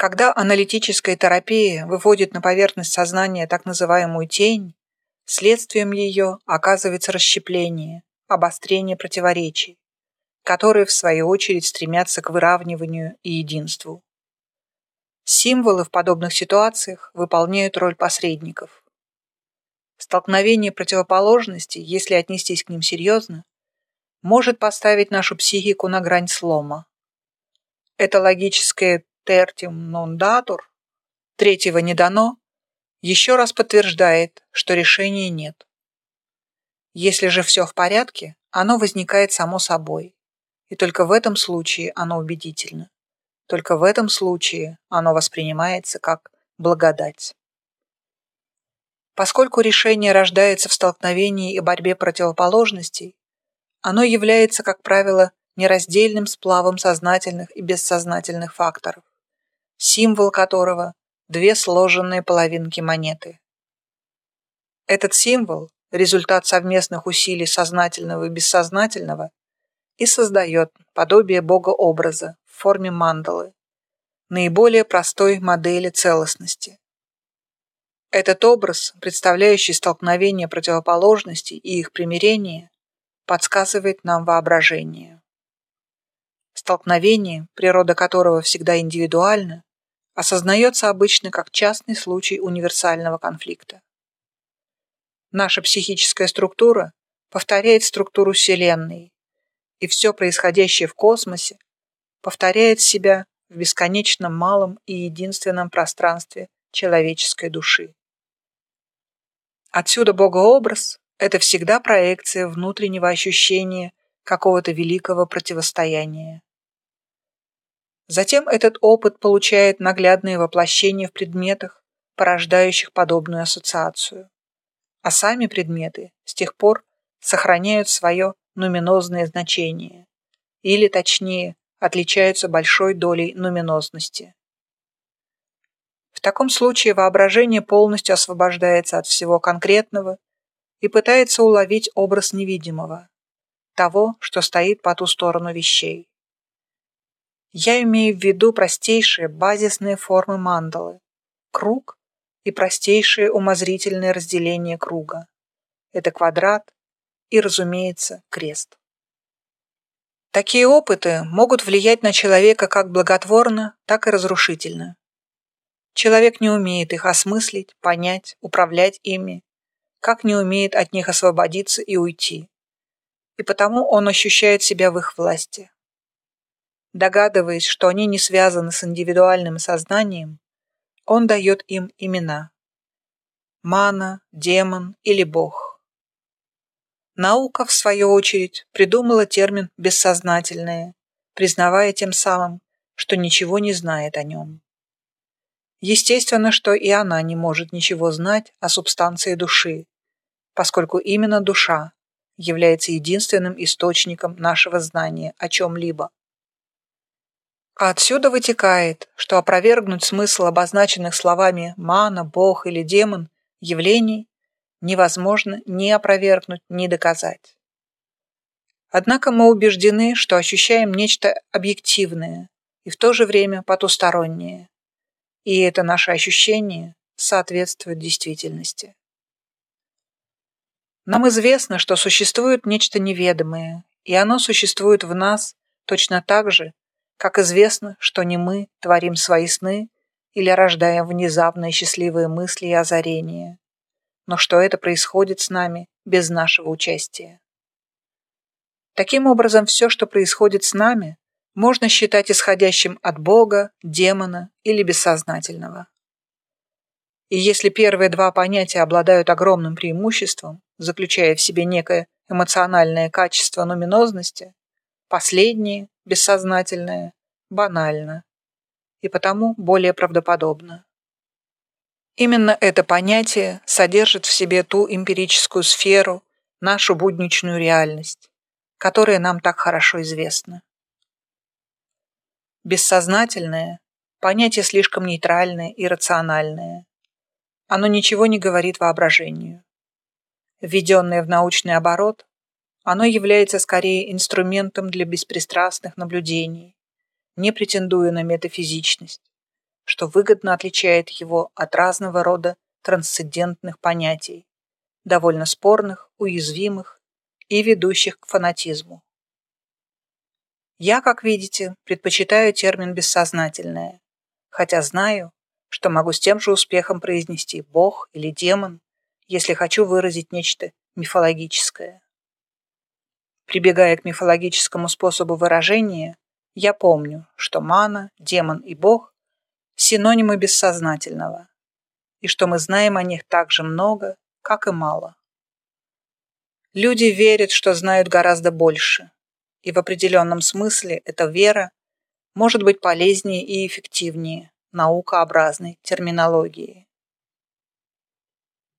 Когда аналитическая терапия выводит на поверхность сознания так называемую тень, следствием ее оказывается расщепление, обострение противоречий, которые, в свою очередь, стремятся к выравниванию и единству. Символы в подобных ситуациях выполняют роль посредников. Столкновение противоположностей, если отнестись к ним серьезно, может поставить нашу психику на грань слома. Это логическое «tertium non datur» третьего не дано, еще раз подтверждает, что решения нет. Если же все в порядке, оно возникает само собой, и только в этом случае оно убедительно. Только в этом случае оно воспринимается как благодать. Поскольку решение рождается в столкновении и борьбе противоположностей, оно является, как правило, нераздельным сплавом сознательных и бессознательных факторов, символ которого – две сложенные половинки монеты. Этот символ – результат совместных усилий сознательного и бессознательного и создает подобие бога-образа в форме мандалы, наиболее простой модели целостности. Этот образ, представляющий столкновение противоположностей и их примирение, подсказывает нам воображение. Столкновение, природа которого всегда индивидуальна, осознается обычно как частный случай универсального конфликта. Наша психическая структура повторяет структуру Вселенной, и все происходящее в космосе повторяет себя в бесконечном малом и единственном пространстве человеческой души. Отсюда богообраз – это всегда проекция внутреннего ощущения какого-то великого противостояния. Затем этот опыт получает наглядное воплощение в предметах, порождающих подобную ассоциацию. А сами предметы с тех пор сохраняют свое нуминозное значение, или, точнее, отличаются большой долей нуминозности. В таком случае воображение полностью освобождается от всего конкретного и пытается уловить образ невидимого, того, что стоит по ту сторону вещей. Я имею в виду простейшие базисные формы мандалы, круг и простейшее умозрительное разделение круга. Это квадрат и, разумеется, крест. Такие опыты могут влиять на человека как благотворно, так и разрушительно. Человек не умеет их осмыслить, понять, управлять ими, как не умеет от них освободиться и уйти. И потому он ощущает себя в их власти. Догадываясь, что они не связаны с индивидуальным сознанием, он дает им имена. Мана, демон или бог. Наука, в свою очередь, придумала термин «бессознательное», признавая тем самым, что ничего не знает о нем. Естественно, что и она не может ничего знать о субстанции души, поскольку именно душа является единственным источником нашего знания о чем-либо. А отсюда вытекает, что опровергнуть смысл обозначенных словами «мана», «бог» или «демон» явлений невозможно ни опровергнуть, ни доказать. Однако мы убеждены, что ощущаем нечто объективное и в то же время потустороннее, и это наше ощущение соответствует действительности. Нам известно, что существует нечто неведомое, и оно существует в нас точно так же, как известно, что не мы творим свои сны или рождаем внезапные счастливые мысли и озарения, но что это происходит с нами без нашего участия. Таким образом, все, что происходит с нами, можно считать исходящим от Бога, демона или бессознательного. И если первые два понятия обладают огромным преимуществом, заключая в себе некое эмоциональное качество нуминозности, последние, бессознательное, банально и потому более правдоподобно. Именно это понятие содержит в себе ту эмпирическую сферу, нашу будничную реальность, которая нам так хорошо известна. Бессознательное – понятие слишком нейтральное и рациональное. Оно ничего не говорит воображению. Введенное в научный оборот, оно является скорее инструментом для беспристрастных наблюдений, не претендуя на метафизичность, что выгодно отличает его от разного рода трансцендентных понятий, довольно спорных, уязвимых и ведущих к фанатизму. Я, как видите, предпочитаю термин «бессознательное», хотя знаю, что могу с тем же успехом произнести «бог» или «демон», если хочу выразить нечто мифологическое. Прибегая к мифологическому способу выражения, я помню, что мана, демон и бог – синонимы бессознательного, и что мы знаем о них так же много, как и мало. Люди верят, что знают гораздо больше, и в определенном смысле эта вера может быть полезнее и эффективнее наукообразной терминологии.